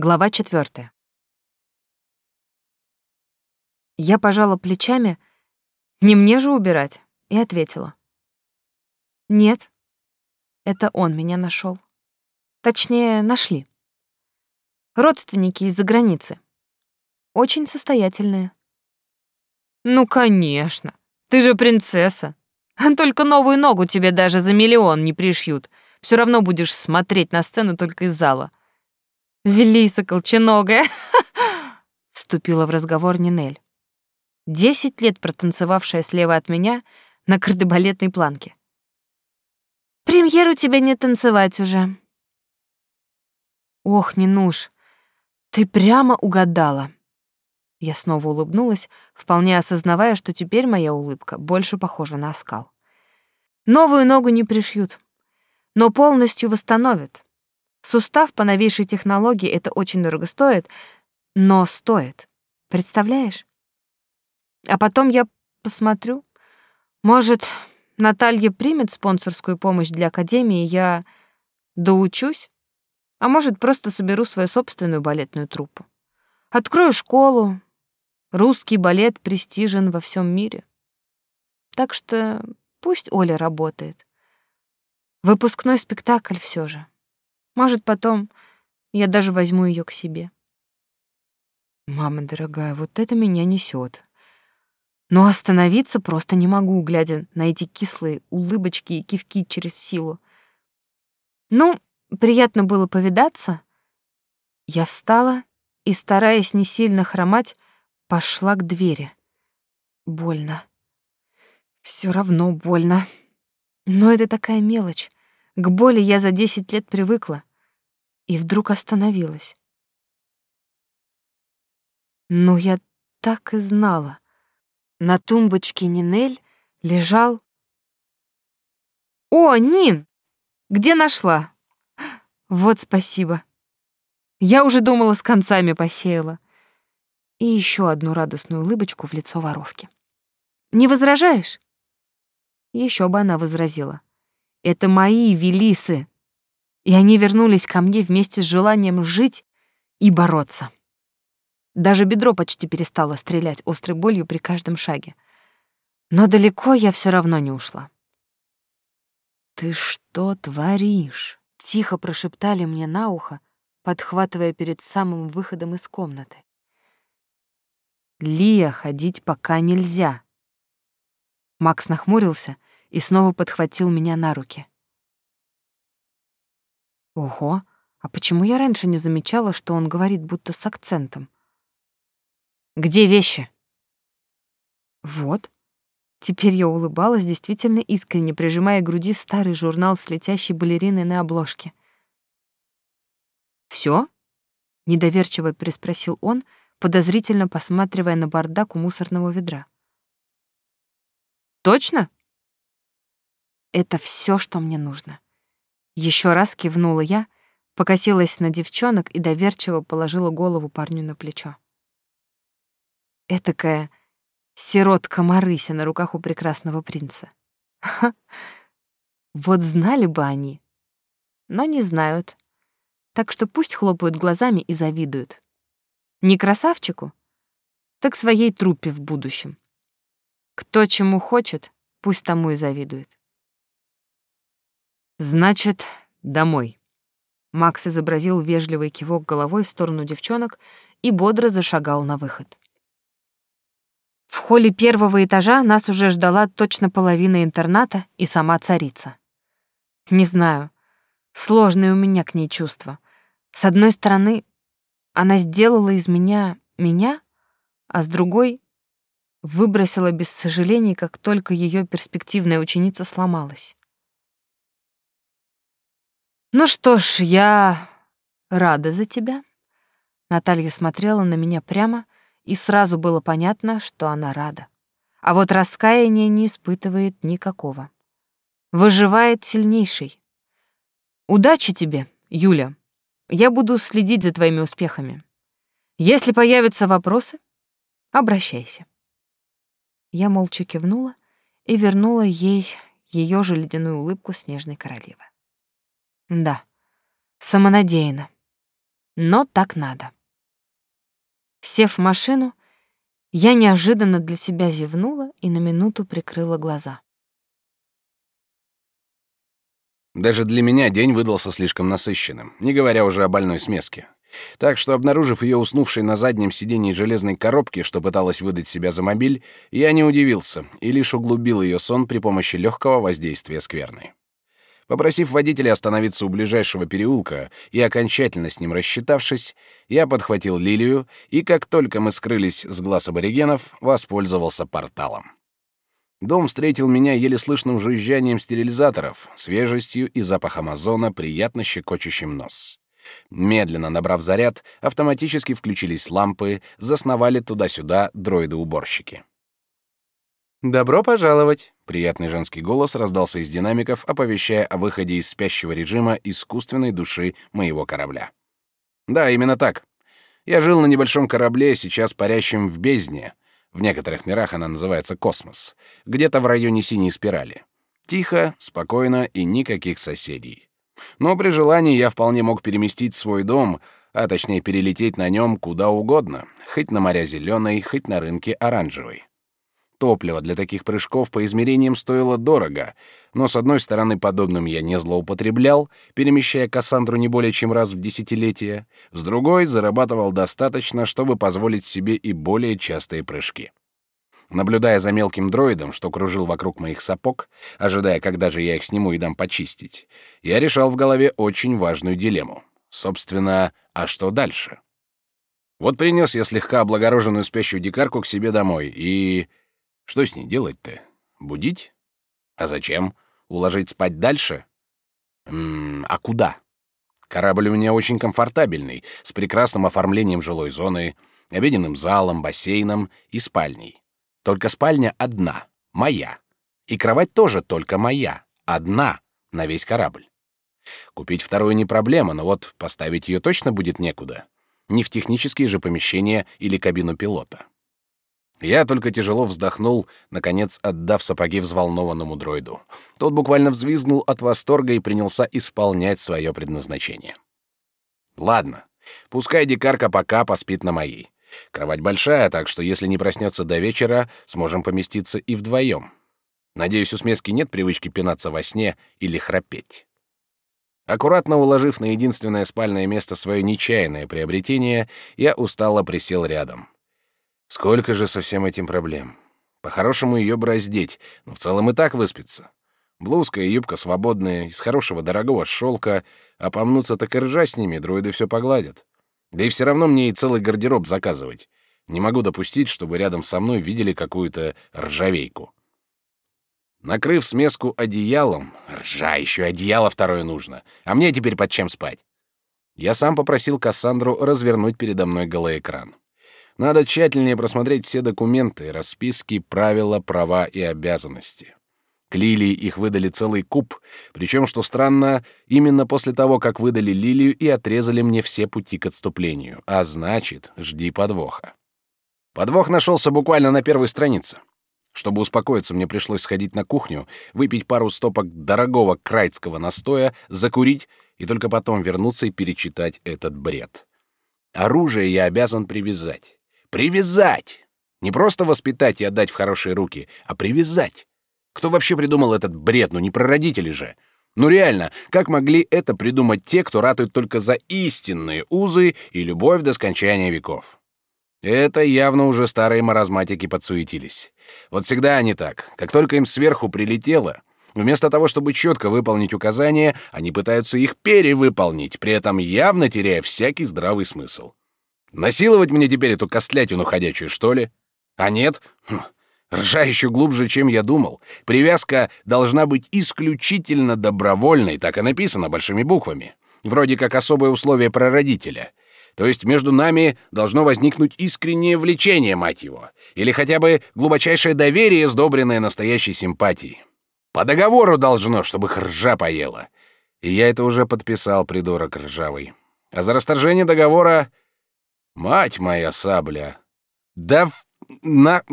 Глава четвертая. Я пожала плечами, не мне же убирать, и ответила. Нет, это он меня нашел. Точнее, нашли. Родственники из-за границы. Очень состоятельные. Ну, конечно. Ты же принцесса. Только новую ногу тебе даже за миллион не пришьют. Все равно будешь смотреть на сцену только из зала. Велиса колченогая, вступила в разговор Нинель. Десять лет протанцевавшая слева от меня на кардебалетной планке. «Премьеру тебе не танцевать уже». «Ох, Нинуш, ты прямо угадала». Я снова улыбнулась, вполне осознавая, что теперь моя улыбка больше похожа на оскал. Новую ногу не пришьют, но полностью восстановят. Сустав по новейшей технологии это очень дорого стоит, но стоит. Представляешь? А потом я посмотрю. Может, Наталья примет спонсорскую помощь для академии, я доучусь, а может, просто соберу свою собственную балетную труппу. Открою школу. Русский балет престижен во всем мире. Так что пусть Оля работает. Выпускной спектакль все же. Может, потом я даже возьму ее к себе. Мама дорогая, вот это меня несет. Но остановиться просто не могу, глядя на эти кислые улыбочки и кивки через силу. Ну, приятно было повидаться. Я встала и, стараясь не сильно хромать, пошла к двери. Больно. Все равно больно. Но это такая мелочь. К боли я за десять лет привыкла и вдруг остановилась. Но я так и знала. На тумбочке Нинель лежал... «О, Нин! Где нашла?» «Вот спасибо. Я уже думала, с концами посеяла». И еще одну радостную улыбочку в лицо воровки. «Не возражаешь?» Еще бы она возразила. «Это мои велисы, и они вернулись ко мне вместе с желанием жить и бороться. Даже бедро почти перестало стрелять острой болью при каждом шаге. Но далеко я все равно не ушла. «Ты что творишь?» — тихо прошептали мне на ухо, подхватывая перед самым выходом из комнаты. «Лия, ходить пока нельзя». Макс нахмурился и снова подхватил меня на руки. Ого, а почему я раньше не замечала, что он говорит будто с акцентом? Где вещи? Вот. Теперь я улыбалась действительно искренне, прижимая к груди старый журнал с летящей балериной на обложке. Всё? недоверчиво переспросил он, подозрительно посматривая на бардак у мусорного ведра. Точно? Это всё, что мне нужно. Еще раз кивнула я, покосилась на девчонок и доверчиво положила голову парню на плечо. Этакая сиротка Марыся на руках у прекрасного принца. Ха, вот знали бы они, но не знают. Так что пусть хлопают глазами и завидуют. Не красавчику, так своей труппе в будущем. Кто чему хочет, пусть тому и завидует. Значит, домой. Макс изобразил вежливый кивок головой в сторону девчонок и бодро зашагал на выход. В холле первого этажа нас уже ждала точно половина интерната и сама царица. Не знаю, сложные у меня к ней чувства. С одной стороны, она сделала из меня меня, а с другой — выбросила без сожалений, как только ее перспективная ученица сломалась. Ну что ж, я рада за тебя. Наталья смотрела на меня прямо, и сразу было понятно, что она рада. А вот раскаяния не испытывает никакого. Выживает сильнейший. Удачи тебе, Юля. Я буду следить за твоими успехами. Если появятся вопросы, обращайся. Я молча кивнула и вернула ей ее же ледяную улыбку снежной королевы. Да, самонадеянно. но так надо. Сев в машину, я неожиданно для себя зевнула и на минуту прикрыла глаза. Даже для меня день выдался слишком насыщенным, не говоря уже о больной смеске. Так что, обнаружив ее уснувшей на заднем сидении железной коробки, что пыталась выдать себя за мобиль, я не удивился и лишь углубил ее сон при помощи легкого воздействия скверны. Попросив водителя остановиться у ближайшего переулка и окончательно с ним рассчитавшись, я подхватил лилию и, как только мы скрылись с глаз аборигенов, воспользовался порталом. Дом встретил меня еле слышным жужжанием стерилизаторов, свежестью и запахом озона, приятно щекочущим нос. Медленно набрав заряд, автоматически включились лампы, засновали туда-сюда дроиды-уборщики. «Добро пожаловать!» — приятный женский голос раздался из динамиков, оповещая о выходе из спящего режима искусственной души моего корабля. «Да, именно так. Я жил на небольшом корабле, сейчас парящем в бездне. В некоторых мирах она называется космос. Где-то в районе синей спирали. Тихо, спокойно и никаких соседей. Но при желании я вполне мог переместить свой дом, а точнее перелететь на нем куда угодно, хоть на моря зеленой, хоть на рынке оранжевой. Топливо для таких прыжков по измерениям стоило дорого, но с одной стороны подобным я не злоупотреблял, перемещая Кассандру не более чем раз в десятилетие, с другой зарабатывал достаточно, чтобы позволить себе и более частые прыжки. Наблюдая за мелким дроидом, что кружил вокруг моих сапог, ожидая, когда же я их сниму и дам почистить, я решал в голове очень важную дилемму. Собственно, а что дальше? Вот принес я слегка облагороженную спящую дикарку к себе домой, и... Что с ней делать-то? Будить? А зачем? Уложить спать дальше? М а куда? Корабль у меня очень комфортабельный, с прекрасным оформлением жилой зоны, обеденным залом, бассейном и спальней. Только спальня одна, моя. И кровать тоже только моя, одна, на весь корабль. Купить вторую не проблема, но вот поставить ее точно будет некуда. Не в технические же помещения или кабину пилота. Я только тяжело вздохнул, наконец отдав сапоги взволнованному дроиду. Тот буквально взвизгнул от восторга и принялся исполнять свое предназначение. Ладно, пускай дикарка пока поспит на моей. Кровать большая, так что если не проснется до вечера, сможем поместиться и вдвоем. Надеюсь, у смески нет привычки пинаться во сне или храпеть. Аккуратно уложив на единственное спальное место свое нечаянное приобретение, я устало присел рядом. Сколько же со всем этим проблем. По-хорошему ее бы раздеть, но в целом и так выспится. Блузка и юбка свободные, из хорошего дорогого шелка, а помнуться так и ржа с ними, дроиды все погладят. Да и все равно мне и целый гардероб заказывать. Не могу допустить, чтобы рядом со мной видели какую-то ржавейку. Накрыв смеску одеялом, ржа, еще одеяло второе нужно, а мне теперь под чем спать? Я сам попросил Кассандру развернуть передо мной голоэкран. Надо тщательнее просмотреть все документы, расписки, правила, права и обязанности. К Лилии их выдали целый куб, причем, что странно, именно после того, как выдали Лилию и отрезали мне все пути к отступлению. А значит, жди подвоха. Подвох нашелся буквально на первой странице. Чтобы успокоиться, мне пришлось сходить на кухню, выпить пару стопок дорогого крайцкого настоя, закурить и только потом вернуться и перечитать этот бред. Оружие я обязан привязать. Привязать! Не просто воспитать и отдать в хорошие руки, а привязать. Кто вообще придумал этот бред? Ну не прародители же. Ну реально, как могли это придумать те, кто ратует только за истинные узы и любовь до скончания веков? Это явно уже старые маразматики подсуетились. Вот всегда они так. Как только им сверху прилетело, вместо того, чтобы четко выполнить указания, они пытаются их перевыполнить, при этом явно теряя всякий здравый смысл. Насиловать мне теперь эту костлятину ходячую, что ли? А нет? Хм, Ржа еще глубже, чем я думал. Привязка должна быть исключительно добровольной, так и написано большими буквами. Вроде как особое условие прародителя. То есть между нами должно возникнуть искреннее влечение, мать его. Или хотя бы глубочайшее доверие, сдобренное настоящей симпатией. По договору должно, чтобы ржа поела. И я это уже подписал, придурок ржавый. А за расторжение договора... Мать моя сабля! Да на...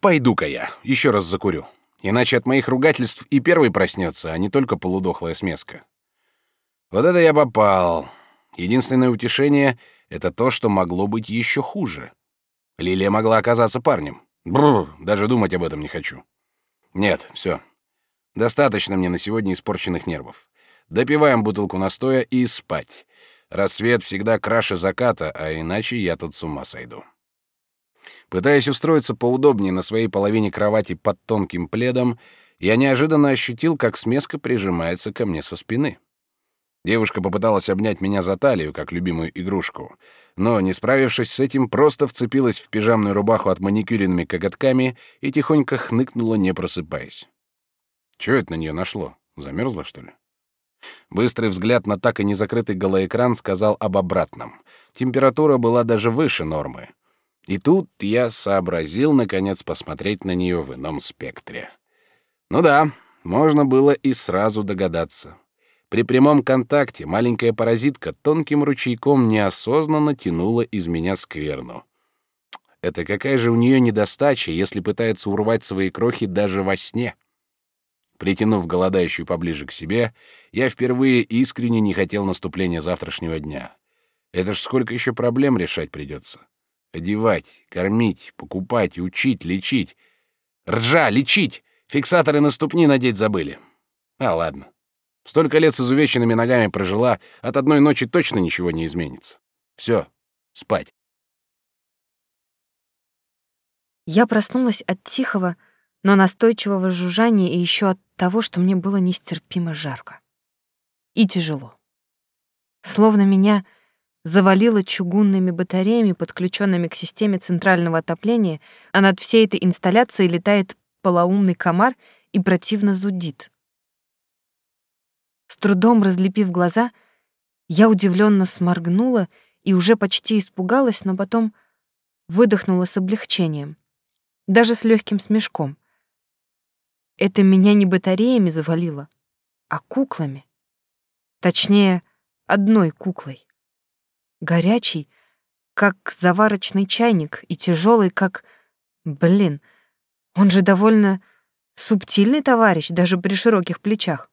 Пойду-ка я, еще раз закурю. Иначе от моих ругательств и первый проснется, а не только полудохлая смеска. Вот это я попал. Единственное утешение — это то, что могло быть еще хуже. Лилия могла оказаться парнем. Бррр, даже думать об этом не хочу. Нет, все. Достаточно мне на сегодня испорченных нервов. Допиваем бутылку настоя и спать. Рассвет всегда краше заката, а иначе я тут с ума сойду. Пытаясь устроиться поудобнее на своей половине кровати под тонким пледом, я неожиданно ощутил, как смеска прижимается ко мне со спины. Девушка попыталась обнять меня за талию, как любимую игрушку, но, не справившись с этим, просто вцепилась в пижамную рубаху от маникюренными коготками и тихонько хныкнула, не просыпаясь. Чего это на нее нашло? Замерзла, что ли? Быстрый взгляд на так и не закрытый голоэкран сказал об обратном. Температура была даже выше нормы. И тут я сообразил, наконец, посмотреть на нее в ином спектре. Ну да, можно было и сразу догадаться. При прямом контакте маленькая паразитка тонким ручейком неосознанно тянула из меня скверну. Это какая же у нее недостача, если пытается урвать свои крохи даже во сне? Притянув голодающую поближе к себе, я впервые искренне не хотел наступления завтрашнего дня. Это ж сколько еще проблем решать придется. Одевать, кормить, покупать, учить, лечить. Ржа, лечить! Фиксаторы на ступни надеть забыли. А ладно. Столько лет с изувеченными ногами прожила, от одной ночи точно ничего не изменится. Все, спать. Я проснулась от тихого, но настойчивого жужжания и еще от того, что мне было нестерпимо жарко. И тяжело. Словно меня завалило чугунными батареями, подключенными к системе центрального отопления, а над всей этой инсталляцией летает полоумный комар и противно зудит. С трудом разлепив глаза, я удивленно сморгнула и уже почти испугалась, но потом выдохнула с облегчением, даже с легким смешком. Это меня не батареями завалило, а куклами. Точнее, одной куклой. Горячий, как заварочный чайник, и тяжелый, как... Блин, он же довольно субтильный товарищ, даже при широких плечах.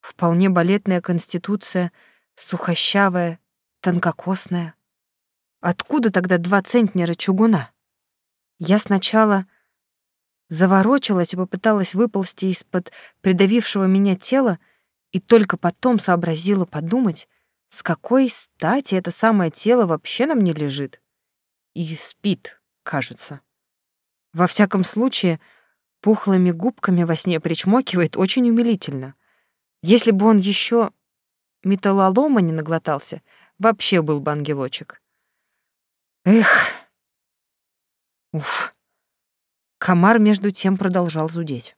Вполне балетная конституция, сухощавая, тонкокосная. Откуда тогда два центнера чугуна? Я сначала заворочилась и попыталась выползти из-под придавившего меня тела, и только потом сообразила подумать, с какой стати это самое тело вообще на мне лежит. И спит, кажется. Во всяком случае, пухлыми губками во сне причмокивает очень умилительно. Если бы он еще металлолома не наглотался, вообще был бы ангелочек. Эх. Уф. Комар между тем продолжал зудеть.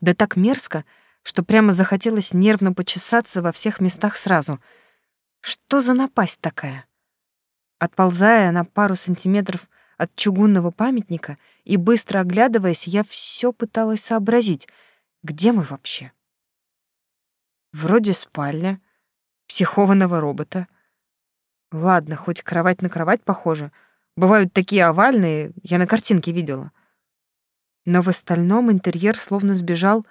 Да так мерзко, что прямо захотелось нервно почесаться во всех местах сразу. Что за напасть такая? Отползая на пару сантиметров от чугунного памятника и быстро оглядываясь, я все пыталась сообразить, где мы вообще. Вроде спальня, психованного робота. Ладно, хоть кровать на кровать похожа. Бывают такие овальные, я на картинке видела. Но в остальном интерьер словно сбежал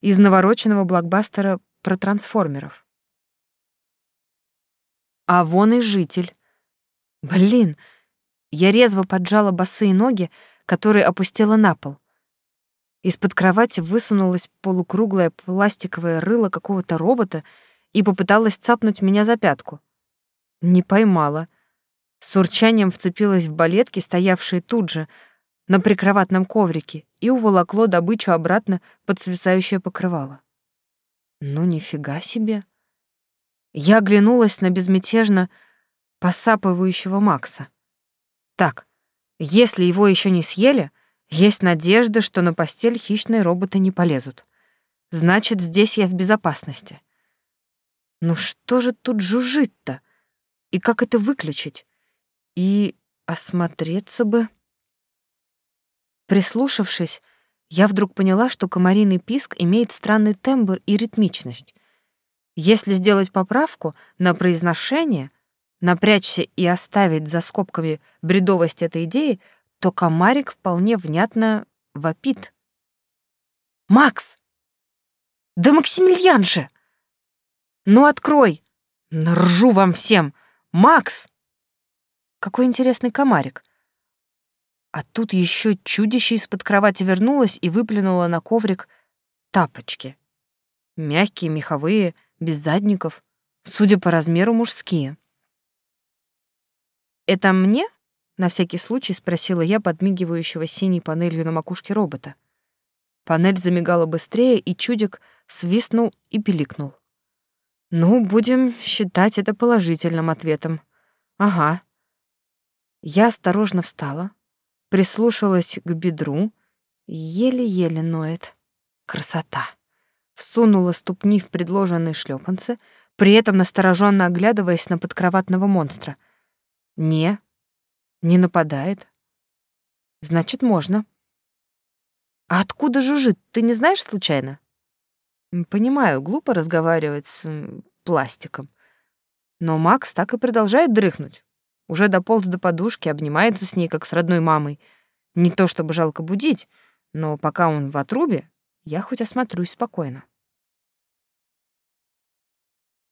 из навороченного блокбастера про трансформеров. А вон и житель. Блин, я резво поджала босые ноги, которые опустила на пол. Из-под кровати высунулось полукруглое пластиковое рыло какого-то робота и попыталась цапнуть меня за пятку. Не поймала. С урчанием вцепилась в балетки, стоявшие тут же, на прикроватном коврике, и уволокло добычу обратно под свисающее покрывало. Ну, нифига себе. Я оглянулась на безмятежно посапывающего Макса. Так, если его еще не съели, есть надежда, что на постель хищные роботы не полезут. Значит, здесь я в безопасности. Ну что же тут жужжит-то? И как это выключить? И осмотреться бы. Прислушавшись, я вдруг поняла, что комариный писк имеет странный тембр и ритмичность. Если сделать поправку на произношение, напрячься и оставить за скобками бредовость этой идеи, то комарик вполне внятно вопит. «Макс! Да Максимилиан же! Ну, открой! Ржу вам всем! Макс! Какой интересный комарик. А тут еще чудище из-под кровати вернулось и выплюнуло на коврик тапочки. Мягкие, меховые, без задников, судя по размеру, мужские. «Это мне?» — на всякий случай спросила я подмигивающего синей панелью на макушке робота. Панель замигала быстрее, и чудик свистнул и пиликнул. «Ну, будем считать это положительным ответом. Ага». Я осторожно встала, прислушалась к бедру, еле-еле ноет. Красота. Всунула ступни в предложенные шлепанцы, при этом настороженно оглядываясь на подкроватного монстра. Не, не нападает. Значит, можно. А откуда жужжит, ты не знаешь случайно? Понимаю, глупо разговаривать с пластиком. Но Макс так и продолжает дрыхнуть. Уже дополз до подушки, обнимается с ней, как с родной мамой. Не то чтобы жалко будить, но пока он в отрубе, я хоть осмотрюсь спокойно.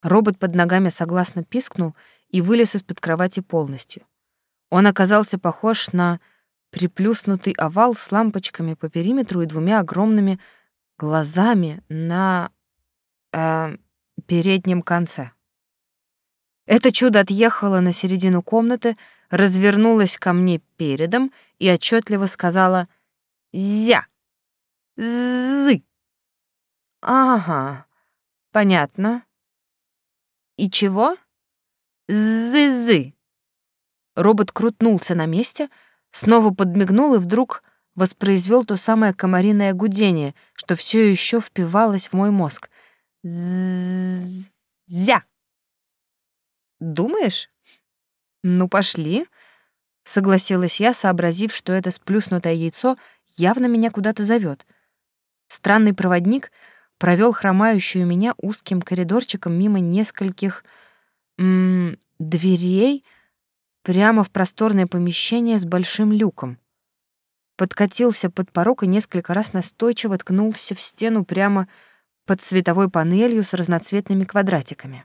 Робот под ногами согласно пискнул и вылез из-под кровати полностью. Он оказался похож на приплюснутый овал с лампочками по периметру и двумя огромными глазами на э, переднем конце. Это чудо отъехало на середину комнаты, развернулось ко мне передом и отчетливо сказала «Зя! Зы!» «Ага, понятно. И чего?» «Зы-зы!» Робот крутнулся на месте, снова подмигнул и вдруг воспроизвел то самое комариное гудение, что все еще впивалось в мой мозг. «Зя!» Думаешь? Ну, пошли. Согласилась я, сообразив, что это сплюснутое яйцо явно меня куда-то зовет. Странный проводник провел хромающую меня узким коридорчиком мимо нескольких м -м, дверей прямо в просторное помещение с большим люком. Подкатился под порог и несколько раз настойчиво ткнулся в стену прямо под световой панелью с разноцветными квадратиками.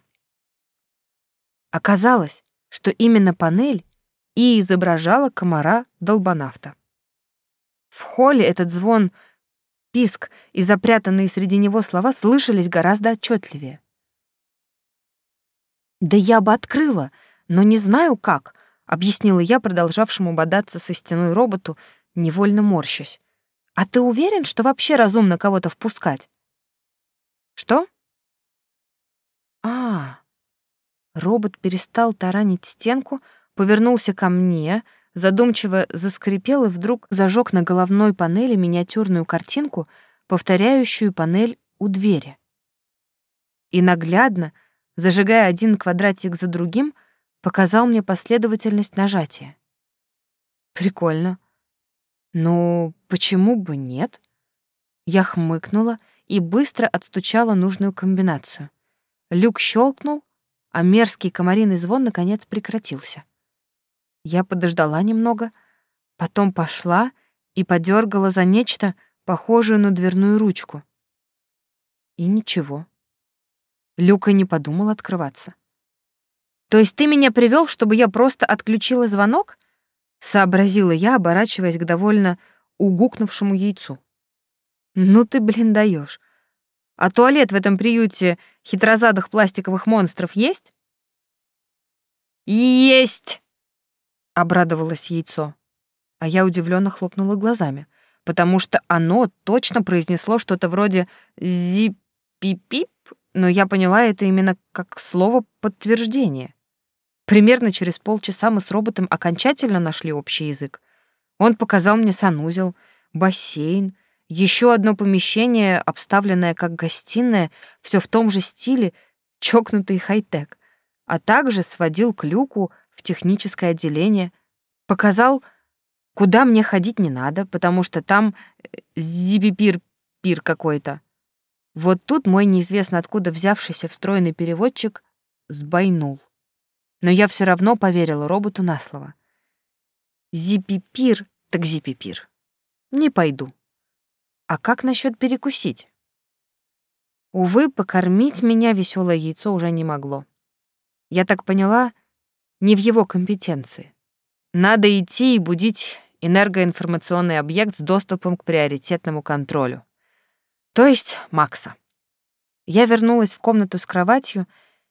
Оказалось, что именно панель и изображала комара-долбонавта. В холле этот звон, писк и запрятанные среди него слова слышались гораздо отчетливее. «Да я бы открыла, но не знаю как», — объяснила я продолжавшему бодаться со стеной роботу, невольно морщась. «А ты уверен, что вообще разумно кого-то впускать?» «Что?» «А, Робот перестал таранить стенку, повернулся ко мне, задумчиво заскрипел и вдруг зажег на головной панели миниатюрную картинку, повторяющую панель у двери. И наглядно, зажигая один квадратик за другим, показал мне последовательность нажатия. Прикольно. Ну, почему бы нет? Я хмыкнула и быстро отстучала нужную комбинацию. Люк щелкнул, а мерзкий комариный звон наконец прекратился. Я подождала немного, потом пошла и подергала за нечто, похожее на дверную ручку. И ничего. Люка не подумал открываться. «То есть ты меня привел, чтобы я просто отключила звонок?» — сообразила я, оборачиваясь к довольно угукнувшему яйцу. «Ну ты, блин, даешь. А туалет в этом приюте хитрозадых пластиковых монстров есть? Есть! Обрадовалось яйцо. А я удивленно хлопнула глазами, потому что оно точно произнесло что-то вроде «зипипип», но я поняла это именно как слово подтверждение. Примерно через полчаса мы с роботом окончательно нашли общий язык. Он показал мне санузел, бассейн, еще одно помещение, обставленное как гостиная, все в том же стиле, чокнутый хай-тек, а также сводил к люку в техническое отделение, показал, куда мне ходить не надо, потому что там э, зибипир-пир какой-то. Вот тут мой неизвестно откуда взявшийся встроенный переводчик сбойнул. Но я все равно поверила роботу на слово. Зипипир так зипипир. Не пойду. А как насчет перекусить? Увы, покормить меня веселое яйцо уже не могло. Я так поняла, не в его компетенции. Надо идти и будить энергоинформационный объект с доступом к приоритетному контролю. То есть Макса. Я вернулась в комнату с кроватью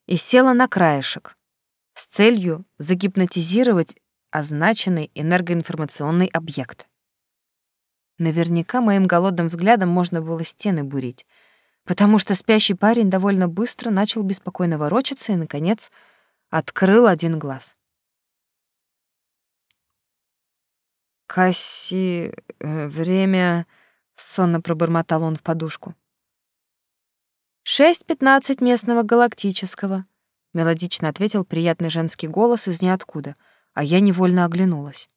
и села на краешек с целью загипнотизировать означенный энергоинформационный объект. Наверняка моим голодным взглядом можно было стены бурить, потому что спящий парень довольно быстро начал беспокойно ворочаться и, наконец, открыл один глаз. «Касси... Э, время...» — сонно пробормотал он в подушку. «Шесть пятнадцать местного галактического», — мелодично ответил приятный женский голос из ниоткуда, а я невольно оглянулась.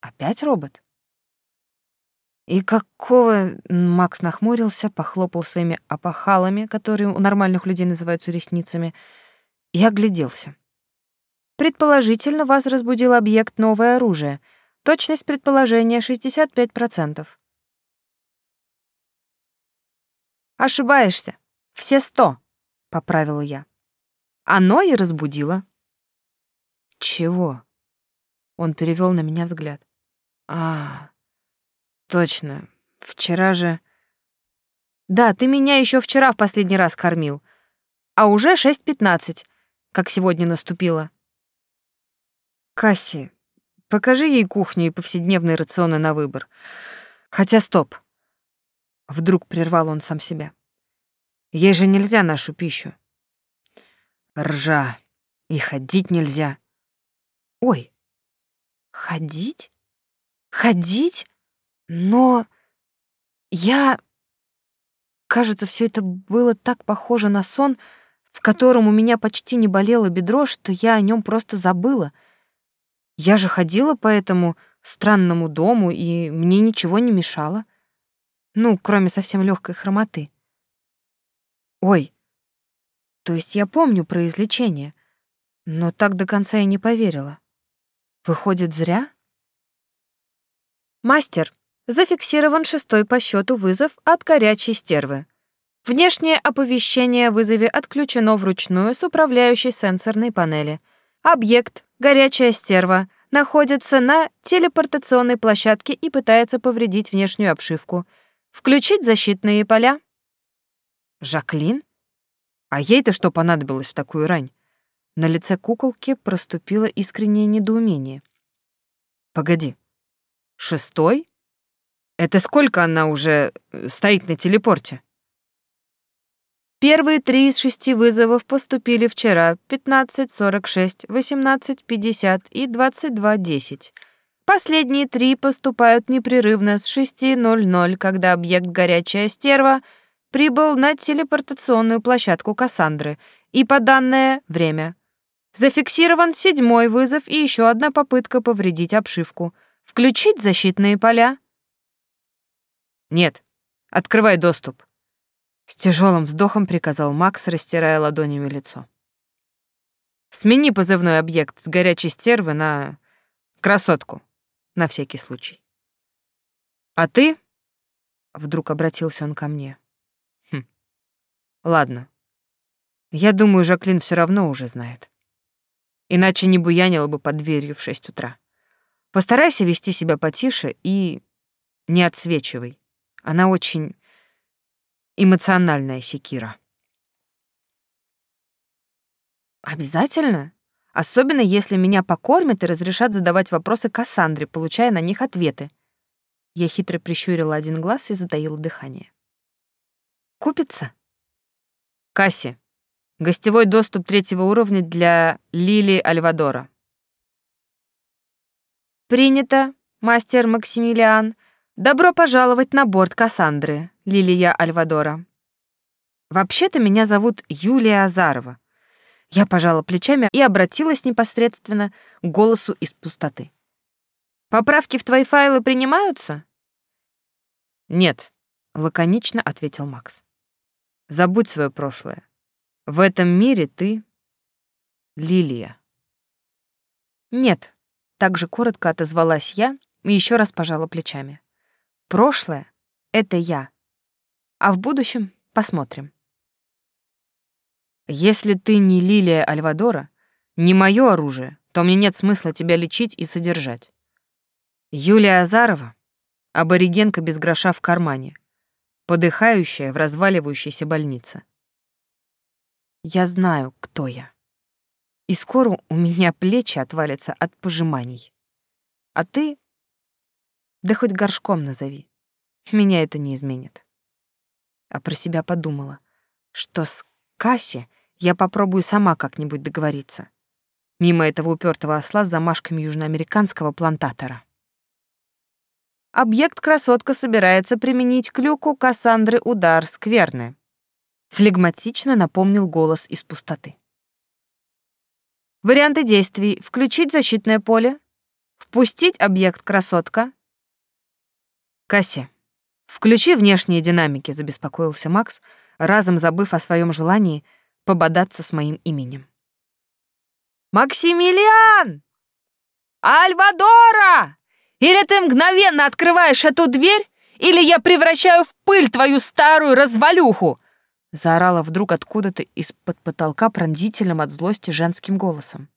«Опять робот?» «И какого...» — Макс нахмурился, похлопал своими опахалами, которые у нормальных людей называются ресницами, и огляделся. «Предположительно, вас разбудил объект новое оружие. Точность предположения 65%. Ошибаешься. Все сто, поправила я. Оно и разбудило. Чего? Он перевел на меня взгляд. А, точно. Вчера же Да, ты меня еще вчера в последний раз кормил. А уже шесть пятнадцать, как сегодня наступило. Касси, Покажи ей кухню и повседневные рационы на выбор. Хотя стоп. Вдруг прервал он сам себя. Ей же нельзя нашу пищу. Ржа. И ходить нельзя. Ой. Ходить? Ходить? Но я... Кажется, все это было так похоже на сон, в котором у меня почти не болело бедро, что я о нем просто забыла — я же ходила по этому странному дому, и мне ничего не мешало. Ну, кроме совсем легкой хромоты. Ой, то есть я помню про излечение, но так до конца и не поверила. Выходит, зря? Мастер, зафиксирован шестой по счету вызов от горячей стервы. Внешнее оповещение о вызове отключено вручную с управляющей сенсорной панели. Объект горячая стерва, находится на телепортационной площадке и пытается повредить внешнюю обшивку. Включить защитные поля. Жаклин? А ей-то что понадобилось в такую рань? На лице куколки проступило искреннее недоумение. Погоди. Шестой? Это сколько она уже э, стоит на телепорте? Первые три из шести вызовов поступили вчера 15.46, 18.50 и 22.10. Последние три поступают непрерывно с 6.00, когда объект «Горячая стерва» прибыл на телепортационную площадку Кассандры, и по данное время. Зафиксирован седьмой вызов и еще одна попытка повредить обшивку. Включить защитные поля? Нет. Открывай доступ. С тяжелым вздохом приказал Макс, растирая ладонями лицо. Смени позывной объект с горячей стервы на красотку, на всякий случай. А ты? Вдруг обратился он ко мне. Хм. Ладно. Я думаю, Жаклин все равно уже знает. Иначе не буянила бы под дверью в шесть утра. Постарайся вести себя потише и не отсвечивай. Она очень эмоциональная секира. Обязательно? Особенно если меня покормят и разрешат задавать вопросы Кассандре, получая на них ответы. Я хитро прищурила один глаз и затаила дыхание. Купится? Касси. Гостевой доступ третьего уровня для Лили Альвадора. Принято, мастер Максимилиан. Добро пожаловать на борт Кассандры. Лилия Альвадора. Вообще-то меня зовут Юлия Азарова. Я пожала плечами и обратилась непосредственно к голосу из пустоты. Поправки в твои файлы принимаются? Нет, лаконично ответил Макс. Забудь свое прошлое. В этом мире ты Лилия. Нет, так же коротко отозвалась я и еще раз пожала плечами. Прошлое — это я, а в будущем посмотрим. Если ты не Лилия Альвадора, не мое оружие, то мне нет смысла тебя лечить и содержать. Юлия Азарова — аборигенка без гроша в кармане, подыхающая в разваливающейся больнице. Я знаю, кто я. И скоро у меня плечи отвалятся от пожиманий. А ты... Да хоть горшком назови. Меня это не изменит. А про себя подумала, что с Касси я попробую сама как-нибудь договориться. Мимо этого упертого осла с замашками южноамериканского плантатора. Объект красотка собирается применить к люку Кассандры удар скверны. Флегматично напомнил голос из пустоты. Варианты действий. Включить защитное поле. Впустить объект красотка. Касси, включи внешние динамики, забеспокоился Макс, разом забыв о своем желании пободаться с моим именем. «Максимилиан! Альвадора!» Или ты мгновенно открываешь эту дверь, или я превращаю в пыль твою старую развалюху!» Заорала вдруг откуда-то из-под потолка пронзительным от злости женским голосом.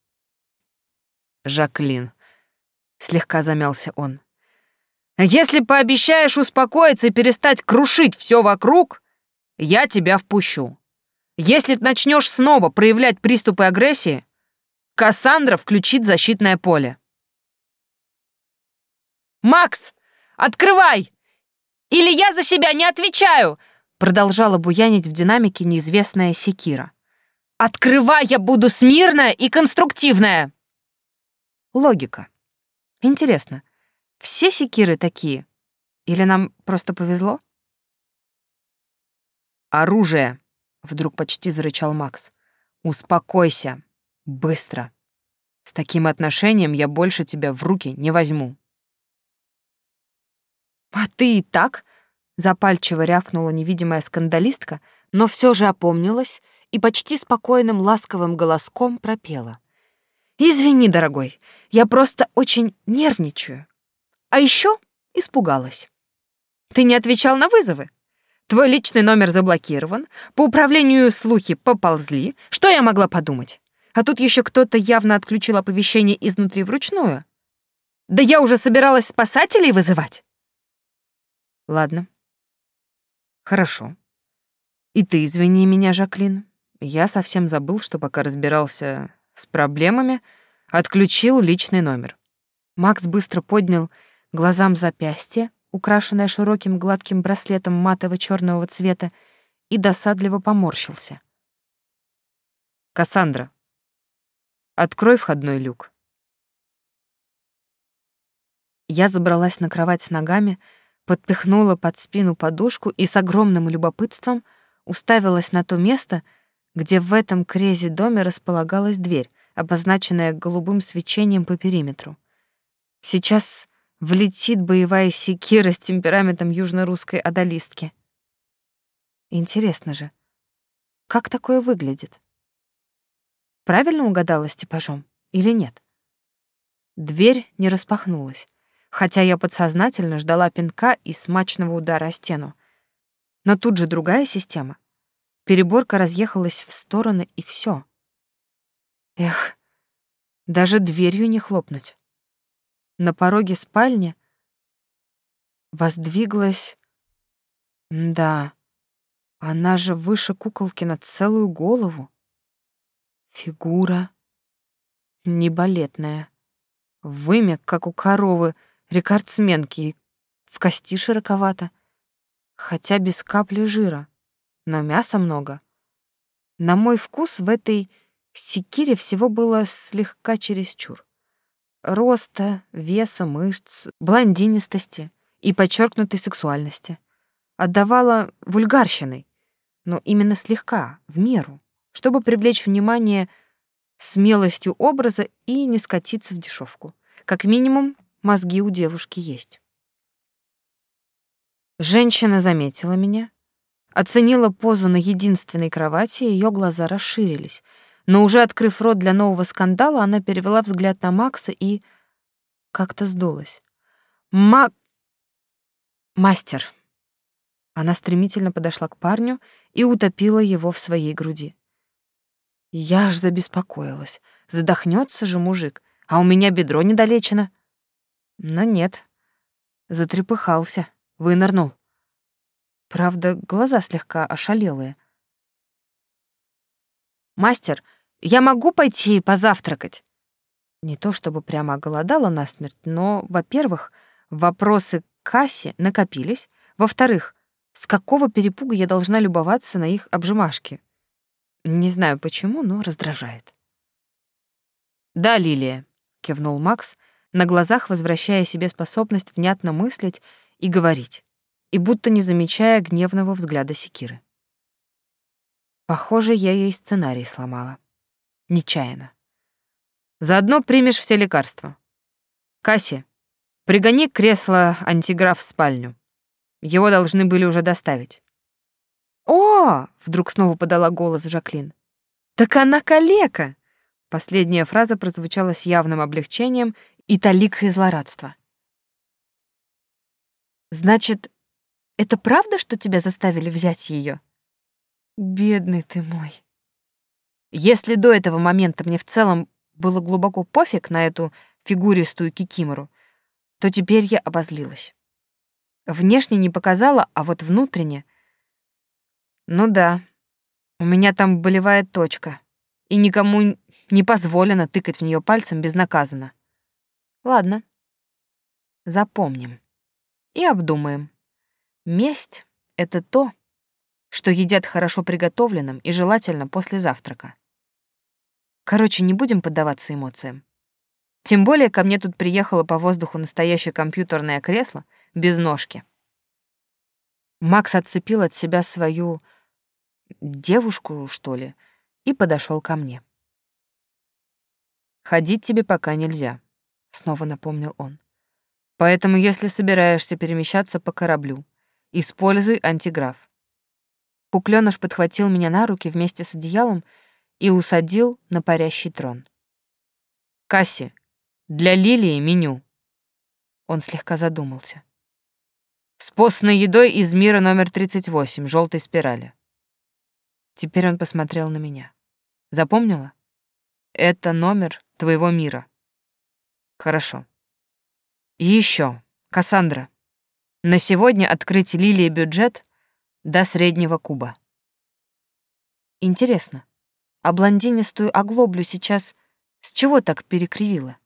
«Жаклин», — слегка замялся он, «если пообещаешь успокоиться и перестать крушить все вокруг, я тебя впущу. Если начнешь снова проявлять приступы агрессии, Кассандра включит защитное поле». «Макс, открывай! Или я за себя не отвечаю!» Продолжала буянить в динамике неизвестная секира. «Открывай, я буду смирная и конструктивная!» Логика. Интересно, все секиры такие? Или нам просто повезло? «Оружие!» — вдруг почти зарычал Макс. «Успокойся. Быстро. С таким отношением я больше тебя в руки не возьму». «А ты и так?» — запальчиво рявкнула невидимая скандалистка, но все же опомнилась и почти спокойным ласковым голоском пропела. «Извини, дорогой, я просто очень нервничаю. А еще испугалась. Ты не отвечал на вызовы? Твой личный номер заблокирован, по управлению слухи поползли. Что я могла подумать? А тут еще кто-то явно отключил оповещение изнутри вручную. Да я уже собиралась спасателей вызывать. Ладно. Хорошо. И ты извини меня, Жаклин. Я совсем забыл, что пока разбирался с проблемами, отключил личный номер. Макс быстро поднял глазам запястье, украшенное широким гладким браслетом матово-черного цвета, и досадливо поморщился. «Кассандра, открой входной люк». Я забралась на кровать с ногами, подпихнула под спину подушку и с огромным любопытством уставилась на то место, где в этом крезе-доме располагалась дверь, обозначенная голубым свечением по периметру. Сейчас влетит боевая секира с темпераментом южно-русской одолистки. Интересно же, как такое выглядит? Правильно угадала с типажом или нет? Дверь не распахнулась хотя я подсознательно ждала пинка и смачного удара о стену. Но тут же другая система. Переборка разъехалась в стороны, и все. Эх, даже дверью не хлопнуть. На пороге спальни воздвиглась... Да, она же выше куколки на целую голову. Фигура не балетная. Вымя, как у коровы, рекордсменки, в кости широковато, хотя без капли жира, но мяса много. На мой вкус в этой секире всего было слегка чересчур. Роста, веса, мышц, блондинистости и подчеркнутой сексуальности. Отдавала вульгарщиной, но именно слегка, в меру, чтобы привлечь внимание смелостью образа и не скатиться в дешевку. Как минимум, Мозги у девушки есть. Женщина заметила меня, оценила позу на единственной кровати, и ее глаза расширились. Но уже открыв рот для нового скандала, она перевела взгляд на Макса и как-то сдулась. «Мак... Мастер!» Она стремительно подошла к парню и утопила его в своей груди. Я аж забеспокоилась. Задохнется же мужик, а у меня бедро недолечено. Но нет. Затрепыхался, вынырнул. Правда, глаза слегка ошалелые. «Мастер, я могу пойти позавтракать?» Не то чтобы прямо голодала насмерть, но, во-первых, вопросы к кассе накопились, во-вторых, с какого перепуга я должна любоваться на их обжимашки? Не знаю почему, но раздражает. «Да, Лилия», — кивнул Макс, на глазах возвращая себе способность внятно мыслить и говорить, и будто не замечая гневного взгляда Секиры. Похоже, я ей сценарий сломала. Нечаянно. Заодно примешь все лекарства. Касси, пригони кресло антиграф в спальню. Его должны были уже доставить. «О!» — вдруг снова подала голос Жаклин. «Так она калека!» Последняя фраза прозвучала с явным облегчением и таликой злорадства. «Значит, это правда, что тебя заставили взять ее? Бедный ты мой. Если до этого момента мне в целом было глубоко пофиг на эту фигуристую кикимору, то теперь я обозлилась. Внешне не показала, а вот внутренне... Ну да, у меня там болевая точка, и никому не позволено тыкать в нее пальцем безнаказанно. Ладно, запомним и обдумаем. Месть — это то, что едят хорошо приготовленным и желательно после завтрака. Короче, не будем поддаваться эмоциям. Тем более ко мне тут приехало по воздуху настоящее компьютерное кресло без ножки. Макс отцепил от себя свою девушку, что ли, и подошел ко мне. «Ходить тебе пока нельзя», — снова напомнил он. «Поэтому, если собираешься перемещаться по кораблю, используй антиграф. Куклёныш подхватил меня на руки вместе с одеялом и усадил на парящий трон. «Касси, для Лилии меню». Он слегка задумался. «С постной едой из мира номер 38, желтой спирали». Теперь он посмотрел на меня. «Запомнила? Это номер твоего мира». «Хорошо. И еще, Кассандра, на сегодня открыть Лилии бюджет — до среднего куба. Интересно, а блондинистую оглоблю сейчас с чего так перекривила?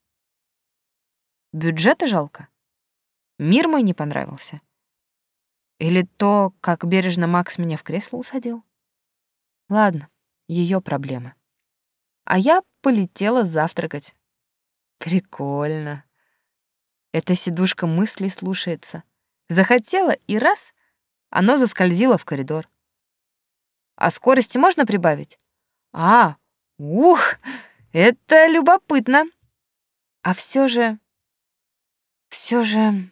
Бюджета жалко? Мир мой не понравился? Или то, как бережно Макс меня в кресло усадил? Ладно, ее проблемы. А я полетела завтракать. Прикольно. Эта сидушка мыслей слушается. Захотела и раз оно заскользило в коридор. А скорости можно прибавить? А, ух, это любопытно. А все же... Все же,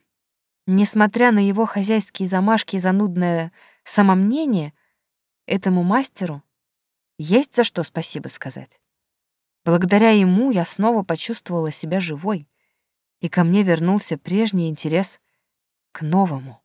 несмотря на его хозяйские замашки и занудное самомнение, этому мастеру есть за что спасибо сказать. Благодаря ему я снова почувствовала себя живой, и ко мне вернулся прежний интерес к новому.